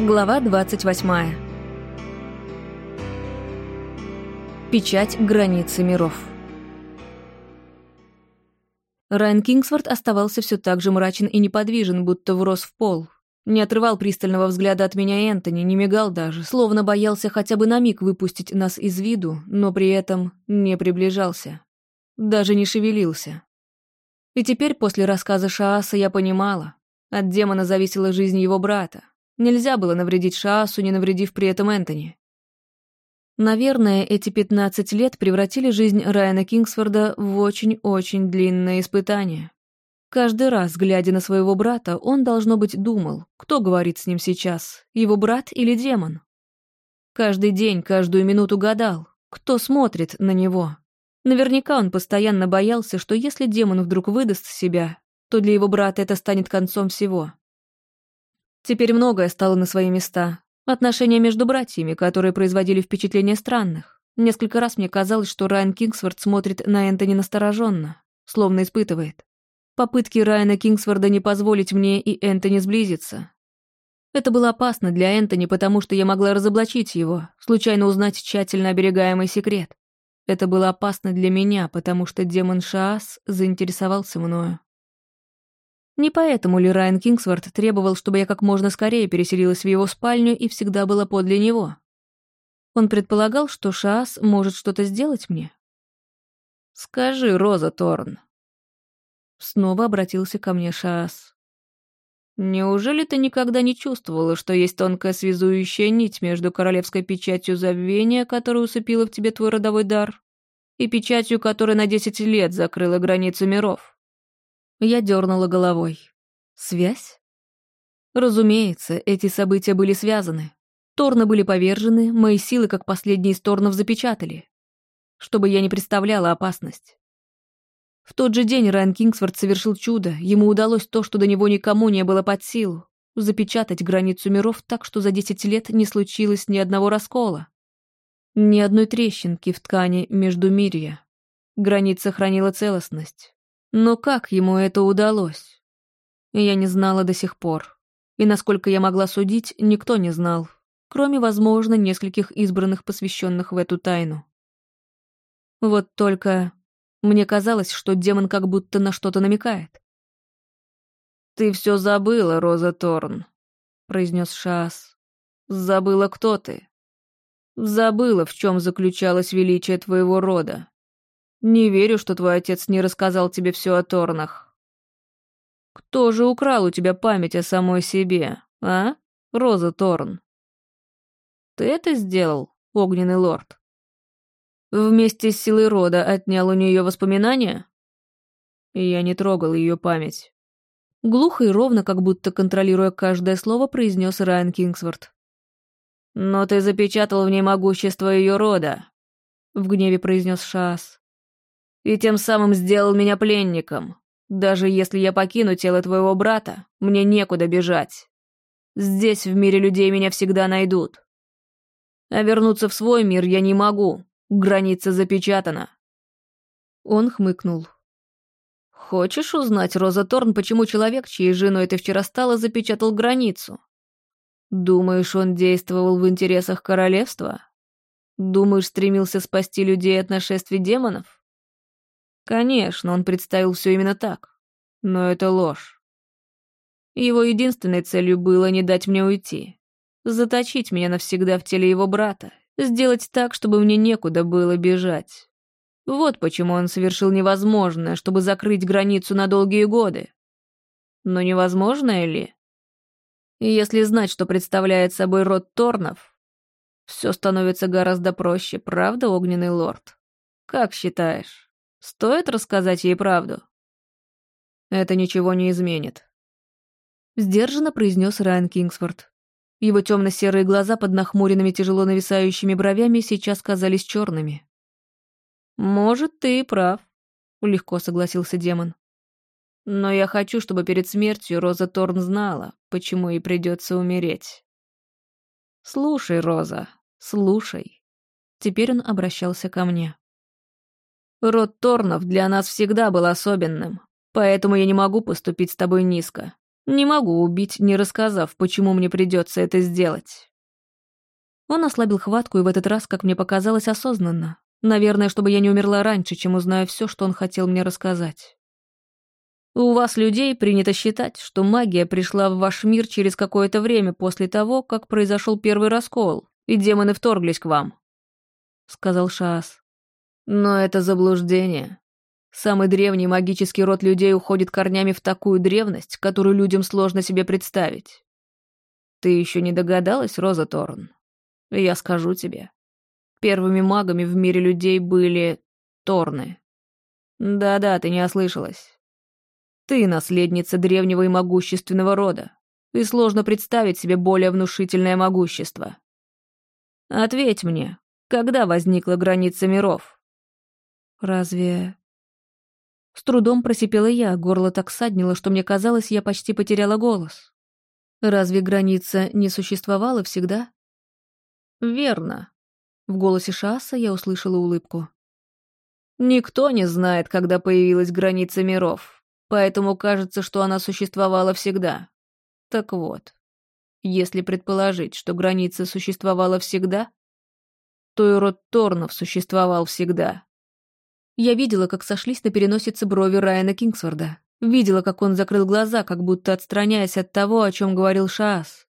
Глава 28. Печать границы миров. Райан Кингсворт оставался все так же мрачен и неподвижен, будто врос в пол. Не отрывал пристального взгляда от меня Энтони, не мигал даже, словно боялся хотя бы на миг выпустить нас из виду, но при этом не приближался. Даже не шевелился. И теперь, после рассказа Шааса, я понимала, от демона зависела жизнь его брата. Нельзя было навредить Шаасу, не навредив при этом Энтони. Наверное, эти 15 лет превратили жизнь Райана Кингсфорда в очень-очень длинное испытание. Каждый раз, глядя на своего брата, он, должно быть, думал, кто говорит с ним сейчас, его брат или демон. Каждый день, каждую минуту гадал, кто смотрит на него. Наверняка он постоянно боялся, что если демон вдруг выдаст себя, то для его брата это станет концом всего. Теперь многое стало на свои места. Отношения между братьями, которые производили впечатление странных. Несколько раз мне казалось, что Райан Кингсворт смотрит на Энтони настороженно, словно испытывает. Попытки Райана Кингсворда не позволить мне и Энтони сблизиться. Это было опасно для Энтони, потому что я могла разоблачить его, случайно узнать тщательно оберегаемый секрет. Это было опасно для меня, потому что демон Шаас заинтересовался мною. Не поэтому ли Райан Кингсворт требовал, чтобы я как можно скорее переселилась в его спальню и всегда была подле него? Он предполагал, что Шаас может что-то сделать мне? «Скажи, Роза Торн». Снова обратился ко мне Шаас. «Неужели ты никогда не чувствовала, что есть тонкая связующая нить между королевской печатью забвения, которую усыпила в тебе твой родовой дар, и печатью, которая на десять лет закрыла границу миров?» Я дернула головой. Связь? Разумеется, эти события были связаны. Торны были повержены, мои силы, как последние из Торнов, запечатали. Чтобы я не представляла опасность. В тот же день Райан Кингсворт совершил чудо. Ему удалось то, что до него никому не было под силу. Запечатать границу миров так, что за десять лет не случилось ни одного раскола. Ни одной трещинки в ткани между мирья. Граница хранила целостность. Но как ему это удалось? Я не знала до сих пор. И, насколько я могла судить, никто не знал, кроме, возможно, нескольких избранных, посвященных в эту тайну. Вот только мне казалось, что демон как будто на что-то намекает. «Ты все забыла, Роза Торн», — произнес Шаас. «Забыла, кто ты. Забыла, в чем заключалось величие твоего рода. Не верю, что твой отец не рассказал тебе все о Торнах. Кто же украл у тебя память о самой себе, а, Роза Торн? Ты это сделал, огненный лорд? Вместе с силой рода отнял у нее воспоминания? Я не трогал ее память. Глухо и ровно, как будто контролируя каждое слово, произнес Райан Кингсворт. «Но ты запечатал в ней могущество ее рода», — в гневе произнес Шаас и тем самым сделал меня пленником. Даже если я покину тело твоего брата, мне некуда бежать. Здесь, в мире людей, меня всегда найдут. А вернуться в свой мир я не могу, граница запечатана. Он хмыкнул. Хочешь узнать, Роза Торн, почему человек, чьей женой ты вчера стала, запечатал границу? Думаешь, он действовал в интересах королевства? Думаешь, стремился спасти людей от нашествий демонов? Конечно, он представил все именно так. Но это ложь. Его единственной целью было не дать мне уйти. Заточить меня навсегда в теле его брата. Сделать так, чтобы мне некуда было бежать. Вот почему он совершил невозможное, чтобы закрыть границу на долгие годы. Но невозможное ли? Если знать, что представляет собой род Торнов, все становится гораздо проще, правда, огненный лорд? Как считаешь? Стоит рассказать ей правду? Это ничего не изменит. Сдержанно произнес Райан Кингсворт. Его темно-серые глаза под нахмуренными тяжело нависающими бровями сейчас казались черными. «Может, ты и прав», — легко согласился демон. «Но я хочу, чтобы перед смертью Роза Торн знала, почему ей придется умереть». «Слушай, Роза, слушай». Теперь он обращался ко мне. Род Торнов для нас всегда был особенным, поэтому я не могу поступить с тобой низко. Не могу убить, не рассказав, почему мне придется это сделать. Он ослабил хватку и в этот раз, как мне показалось, осознанно. Наверное, чтобы я не умерла раньше, чем узнаю все, что он хотел мне рассказать. У вас, людей, принято считать, что магия пришла в ваш мир через какое-то время после того, как произошел первый раскол, и демоны вторглись к вам», — сказал Шаас. «Но это заблуждение. Самый древний магический род людей уходит корнями в такую древность, которую людям сложно себе представить. Ты еще не догадалась, Роза Торн? Я скажу тебе. Первыми магами в мире людей были Торны. Да-да, ты не ослышалась. Ты наследница древнего и могущественного рода, и сложно представить себе более внушительное могущество. Ответь мне, когда возникла граница миров? Разве... С трудом просипела я, горло так саднило, что мне казалось, я почти потеряла голос. Разве граница не существовала всегда? Верно. В голосе Шаса я услышала улыбку. Никто не знает, когда появилась граница миров, поэтому кажется, что она существовала всегда. Так вот, если предположить, что граница существовала всегда, то и род Торнов существовал всегда. Я видела, как сошлись на переносице брови Райана Кингсворда. Видела, как он закрыл глаза, как будто отстраняясь от того, о чем говорил Шаас.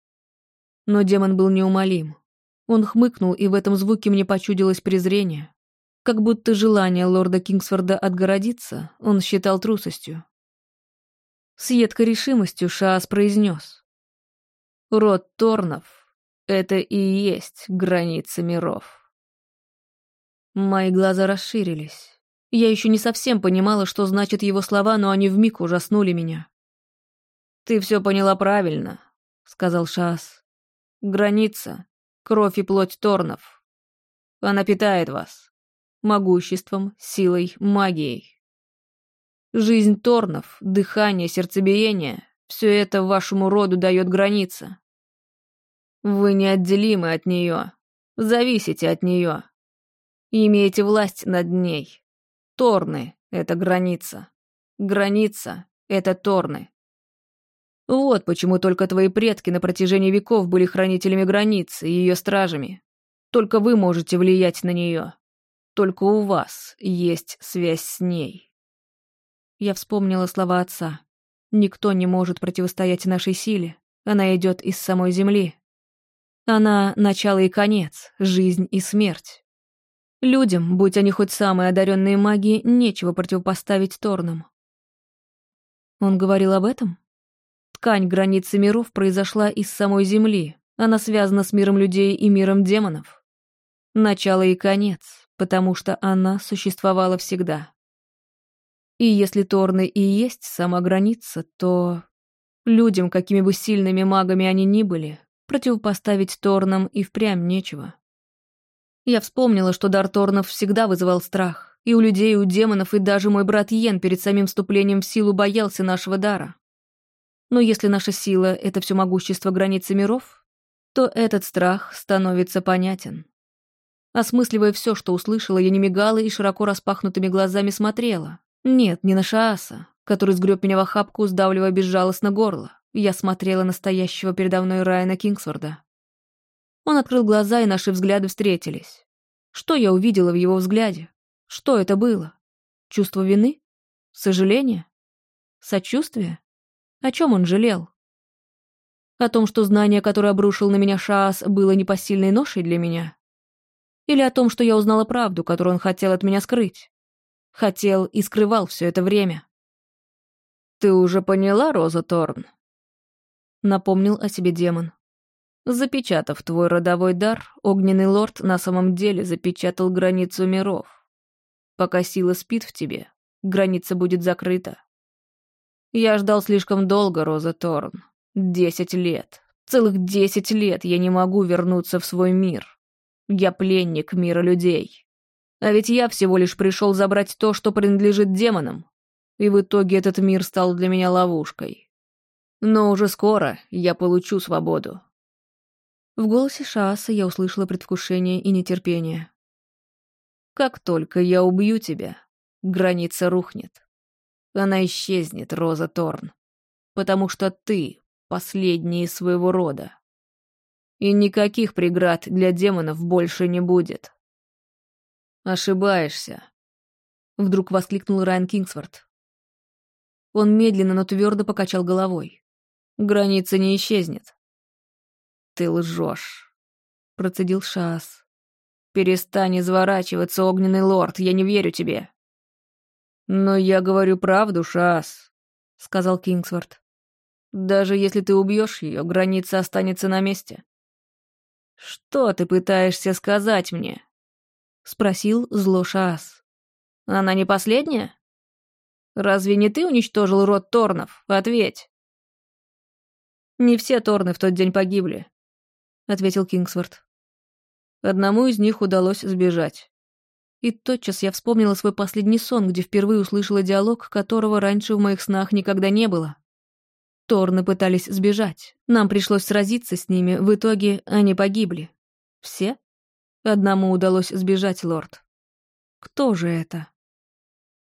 Но демон был неумолим. Он хмыкнул, и в этом звуке мне почудилось презрение. Как будто желание лорда Кингсфорда отгородиться он считал трусостью. С едкой решимостью Шаас произнес. «Род Торнов — это и есть граница миров». Мои глаза расширились. Я еще не совсем понимала, что значат его слова, но они вмиг ужаснули меня. «Ты все поняла правильно», — сказал Шаас. «Граница, кровь и плоть Торнов. Она питает вас. Могуществом, силой, магией. Жизнь Торнов, дыхание, сердцебиение — все это вашему роду дает граница. Вы неотделимы от нее, зависите от нее, имеете власть над ней. Торны — это граница. Граница — это Торны. Вот почему только твои предки на протяжении веков были хранителями границы и ее стражами. Только вы можете влиять на нее. Только у вас есть связь с ней. Я вспомнила слова отца. Никто не может противостоять нашей силе. Она идет из самой земли. Она — начало и конец, жизнь и смерть. Людям, будь они хоть самые одаренные маги, нечего противопоставить Торнам. Он говорил об этом? Ткань границы миров произошла из самой Земли. Она связана с миром людей и миром демонов. Начало и конец, потому что она существовала всегда. И если Торны и есть сама граница, то... Людям, какими бы сильными магами они ни были, противопоставить Торнам и впрямь нечего. Я вспомнила, что дар Торнов всегда вызывал страх. И у людей, и у демонов, и даже мой брат Йен перед самим вступлением в силу боялся нашего дара. Но если наша сила — это все могущество границы миров, то этот страх становится понятен. Осмысливая все, что услышала, я не мигала и широко распахнутыми глазами смотрела. Нет, не на Шааса, который сгреб меня в охапку, сдавливая безжалостно горло. Я смотрела настоящего передо мной Райана Кингсворда. Он открыл глаза, и наши взгляды встретились. Что я увидела в его взгляде? Что это было? Чувство вины? Сожаление? Сочувствие? О чем он жалел? О том, что знание, которое обрушил на меня Шаас, было непосильной ношей для меня? Или о том, что я узнала правду, которую он хотел от меня скрыть? Хотел и скрывал все это время. «Ты уже поняла, Роза Торн?» Напомнил о себе демон. Запечатав твой родовой дар, огненный лорд на самом деле запечатал границу миров. Пока сила спит в тебе, граница будет закрыта. Я ждал слишком долго, Роза Торн. Десять лет. Целых десять лет я не могу вернуться в свой мир. Я пленник мира людей. А ведь я всего лишь пришел забрать то, что принадлежит демонам. И в итоге этот мир стал для меня ловушкой. Но уже скоро я получу свободу. В голосе Шааса я услышала предвкушение и нетерпение. «Как только я убью тебя, граница рухнет. Она исчезнет, Роза Торн. потому что ты последний из своего рода. И никаких преград для демонов больше не будет. Ошибаешься. Вдруг воскликнул Райан Кингсворт. Он медленно, но твердо покачал головой. Граница не исчезнет. Ты лжешь, процедил Шаас. Перестань изворачиваться, огненный лорд, я не верю тебе. Но я говорю правду, Шаас, сказал Кингсворт. Даже если ты убьешь ее, граница останется на месте. Что ты пытаешься сказать мне? Спросил зло Шаас. Она не последняя? Разве не ты уничтожил род Торнов? Ответь. Не все Торны в тот день погибли, ответил Кингсворт. Одному из них удалось сбежать. И тотчас я вспомнила свой последний сон, где впервые услышала диалог, которого раньше в моих снах никогда не было. Торны пытались сбежать. Нам пришлось сразиться с ними, в итоге они погибли. Все? Одному удалось сбежать, лорд. Кто же это?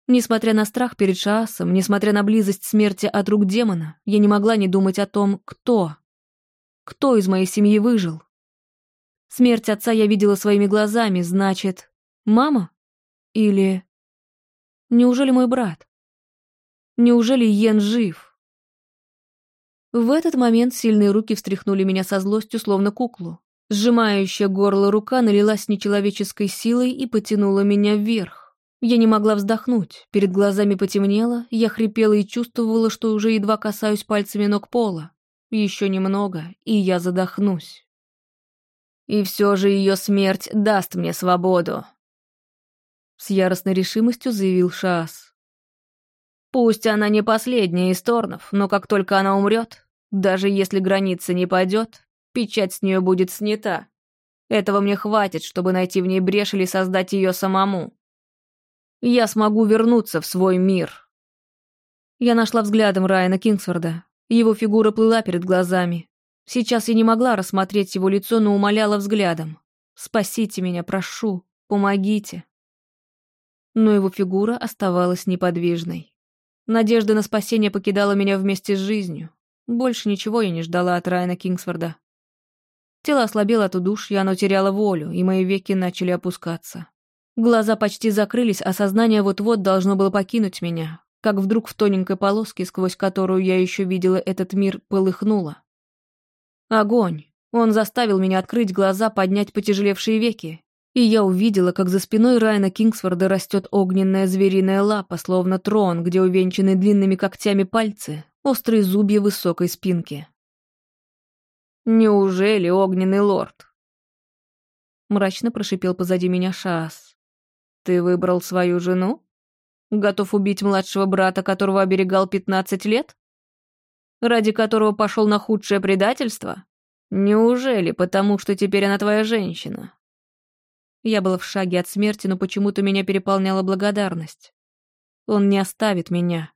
Несмотря на страх перед Шаасом, несмотря на близость смерти от рук демона, я не могла не думать о том, кто. Кто из моей семьи выжил? Смерть отца я видела своими глазами, значит, мама? Или... Неужели мой брат? Неужели Йен жив? В этот момент сильные руки встряхнули меня со злостью, словно куклу. Сжимающая горло рука налилась нечеловеческой силой и потянула меня вверх. Я не могла вздохнуть, перед глазами потемнело, я хрипела и чувствовала, что уже едва касаюсь пальцами ног пола. Еще немного, и я задохнусь. И все же ее смерть даст мне свободу. С яростной решимостью заявил Шаас. Пусть она не последняя из Торнов, но как только она умрет, даже если граница не пойдет, печать с нее будет снята. Этого мне хватит, чтобы найти в ней брешь или создать ее самому я смогу вернуться в свой мир. Я нашла взглядом Райана Кингсворда. Его фигура плыла перед глазами. Сейчас я не могла рассмотреть его лицо, но умоляла взглядом. «Спасите меня, прошу, помогите». Но его фигура оставалась неподвижной. Надежда на спасение покидала меня вместе с жизнью. Больше ничего я не ждала от Райана Кингсворда. Тело ослабело от удушья, оно теряло волю, и мои веки начали опускаться. Глаза почти закрылись, а сознание вот-вот должно было покинуть меня, как вдруг в тоненькой полоске, сквозь которую я еще видела этот мир, полыхнуло. Огонь. Он заставил меня открыть глаза, поднять потяжелевшие веки. И я увидела, как за спиной Райана Кингсфорда растет огненная звериная лапа, словно трон, где увенчаны длинными когтями пальцы, острые зубья высокой спинки. «Неужели огненный лорд?» Мрачно прошипел позади меня Шаас. «Ты выбрал свою жену? Готов убить младшего брата, которого оберегал пятнадцать лет? Ради которого пошел на худшее предательство? Неужели потому, что теперь она твоя женщина?» Я была в шаге от смерти, но почему-то меня переполняла благодарность. Он не оставит меня.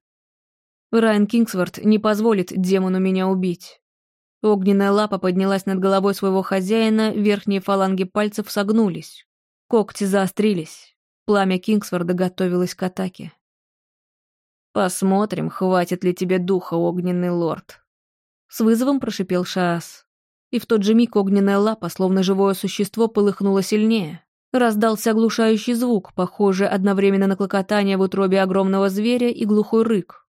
Райан Кингсворт не позволит демону меня убить. Огненная лапа поднялась над головой своего хозяина, верхние фаланги пальцев согнулись. Когти заострились. Пламя Кингсворда готовилось к атаке. «Посмотрим, хватит ли тебе духа, огненный лорд». С вызовом прошипел Шаас. И в тот же миг огненная лапа, словно живое существо, полыхнула сильнее. Раздался оглушающий звук, похожий одновременно на клокотание в утробе огромного зверя и глухой рык.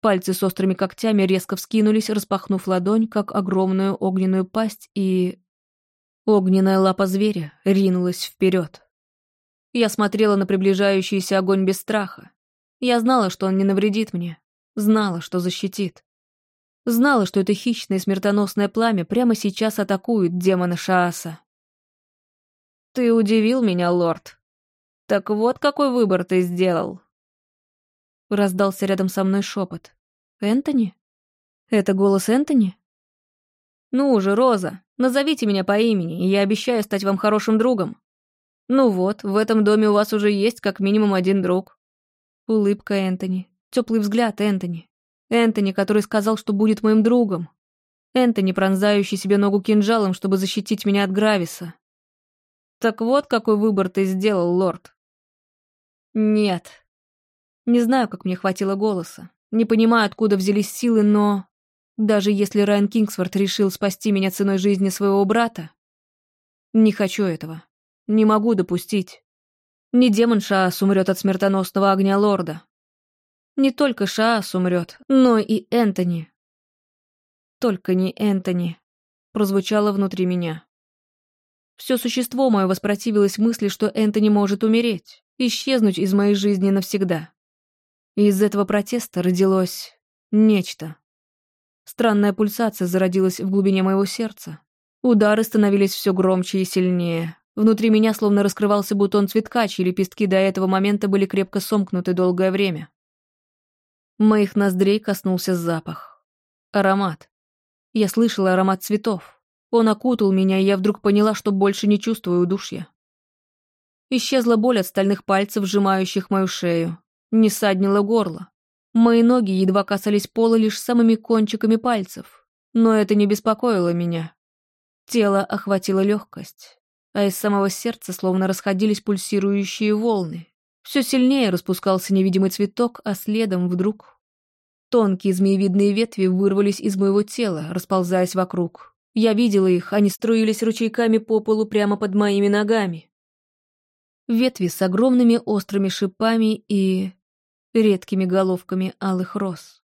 Пальцы с острыми когтями резко вскинулись, распахнув ладонь, как огромную огненную пасть, и... Огненная лапа зверя ринулась вперед. Я смотрела на приближающийся огонь без страха. Я знала, что он не навредит мне. Знала, что защитит. Знала, что это хищное смертоносное пламя прямо сейчас атакует демона Шааса. «Ты удивил меня, лорд. Так вот какой выбор ты сделал». Раздался рядом со мной шепот. «Энтони? Это голос Энтони?» «Ну уже, Роза, назовите меня по имени, и я обещаю стать вам хорошим другом. «Ну вот, в этом доме у вас уже есть как минимум один друг». Улыбка Энтони, теплый взгляд Энтони. Энтони, который сказал, что будет моим другом. Энтони, пронзающий себе ногу кинжалом, чтобы защитить меня от Грависа. «Так вот, какой выбор ты сделал, лорд». «Нет». Не знаю, как мне хватило голоса. Не понимаю, откуда взялись силы, но... Даже если Райан Кингсворт решил спасти меня ценой жизни своего брата, не хочу этого. Не могу допустить. Не демон Шаас умрет от смертоносного огня лорда. Не только Шаас умрет, но и Энтони. Только не Энтони, прозвучало внутри меня. Все существо мое воспротивилось мысли, что Энтони может умереть, исчезнуть из моей жизни навсегда. И из этого протеста родилось нечто. Странная пульсация зародилась в глубине моего сердца. Удары становились все громче и сильнее, Внутри меня словно раскрывался бутон цветка, чьи лепестки до этого момента были крепко сомкнуты долгое время. Моих ноздрей коснулся запах. Аромат. Я слышала аромат цветов. Он окутал меня, и я вдруг поняла, что больше не чувствую удушья. Исчезла боль от стальных пальцев, сжимающих мою шею. Не саднило горло. Мои ноги едва касались пола лишь самыми кончиками пальцев. Но это не беспокоило меня. Тело охватило легкость а из самого сердца словно расходились пульсирующие волны. Все сильнее распускался невидимый цветок, а следом вдруг... Тонкие змеевидные ветви вырвались из моего тела, расползаясь вокруг. Я видела их, они струились ручейками по полу прямо под моими ногами. Ветви с огромными острыми шипами и... редкими головками алых роз.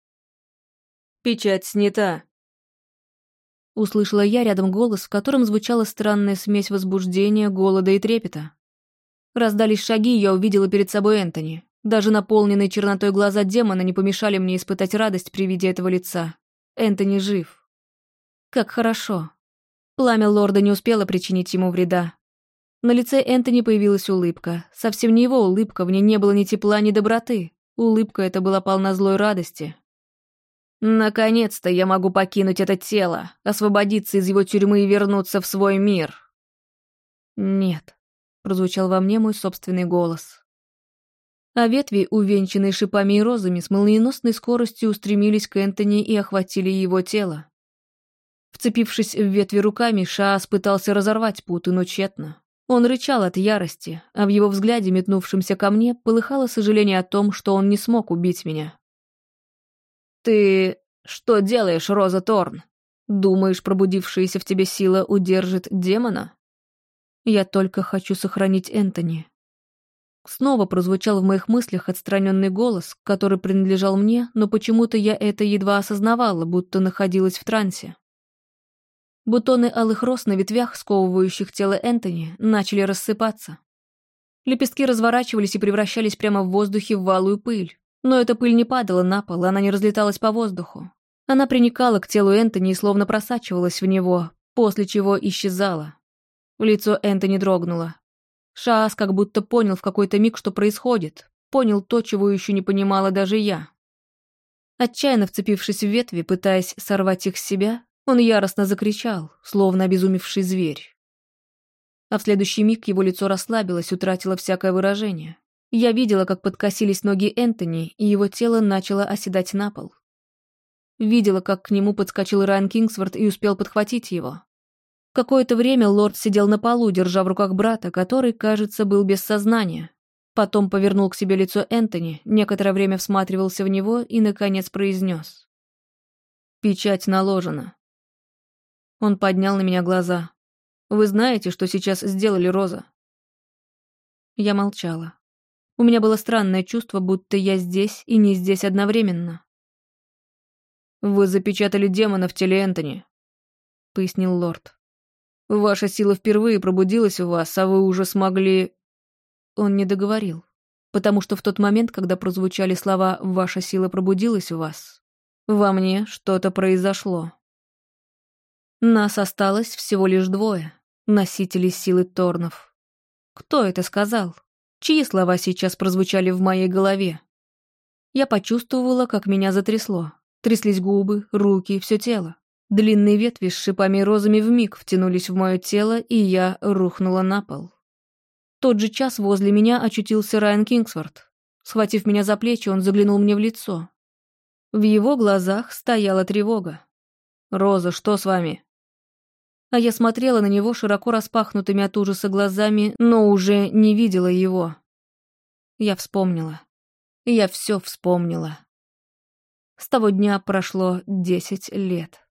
«Печать снята», Услышала я рядом голос, в котором звучала странная смесь возбуждения, голода и трепета. Раздались шаги, и я увидела перед собой Энтони. Даже наполненные чернотой глаза демона не помешали мне испытать радость при виде этого лица. Энтони жив. Как хорошо. Пламя лорда не успело причинить ему вреда. На лице Энтони появилась улыбка. Совсем не его улыбка, в ней не было ни тепла, ни доброты. Улыбка эта была полна злой радости. Наконец-то я могу покинуть это тело, освободиться из его тюрьмы и вернуться в свой мир. Нет, прозвучал во мне мой собственный голос. А ветви, увенчанные шипами и розами, с молниеносной скоростью устремились к Энтони и охватили его тело. Вцепившись в ветви руками, Шаас пытался разорвать путы, но тщетно. Он рычал от ярости, а в его взгляде, метнувшемся ко мне, полыхало сожаление о том, что он не смог убить меня. «Ты что делаешь, Роза Торн? Думаешь, пробудившаяся в тебе сила удержит демона?» «Я только хочу сохранить Энтони». Снова прозвучал в моих мыслях отстраненный голос, который принадлежал мне, но почему-то я это едва осознавала, будто находилась в трансе. Бутоны алых роз на ветвях, сковывающих тело Энтони, начали рассыпаться. Лепестки разворачивались и превращались прямо в воздухе в валую пыль. Но эта пыль не падала на пол, она не разлеталась по воздуху. Она приникала к телу Энтони и словно просачивалась в него, после чего исчезала. Лицо Энтони дрогнуло. Шаас как будто понял в какой-то миг, что происходит. Понял то, чего еще не понимала даже я. Отчаянно вцепившись в ветви, пытаясь сорвать их с себя, он яростно закричал, словно обезумевший зверь. А в следующий миг его лицо расслабилось, утратило всякое выражение. Я видела, как подкосились ноги Энтони, и его тело начало оседать на пол. Видела, как к нему подскочил Райан Кингсворт и успел подхватить его. Какое-то время лорд сидел на полу, держа в руках брата, который, кажется, был без сознания. Потом повернул к себе лицо Энтони, некоторое время всматривался в него и, наконец, произнес. «Печать наложена». Он поднял на меня глаза. «Вы знаете, что сейчас сделали Роза?» Я молчала. У меня было странное чувство, будто я здесь и не здесь одновременно. «Вы запечатали демона в теле Энтони», — пояснил лорд. «Ваша сила впервые пробудилась в вас, а вы уже смогли...» Он не договорил, потому что в тот момент, когда прозвучали слова «ваша сила пробудилась в вас», во мне что-то произошло. Нас осталось всего лишь двое, носителей силы Торнов. Кто это сказал? Чьи слова сейчас прозвучали в моей голове? Я почувствовала, как меня затрясло. Тряслись губы, руки, все тело. Длинные ветви с шипами и розами вмиг втянулись в мое тело, и я рухнула на пол. В тот же час возле меня очутился Райан Кингсворт. Схватив меня за плечи, он заглянул мне в лицо. В его глазах стояла тревога. «Роза, что с вами?» А я смотрела на него широко распахнутыми от ужаса глазами, но уже не видела его. Я вспомнила. Я все вспомнила. С того дня прошло десять лет.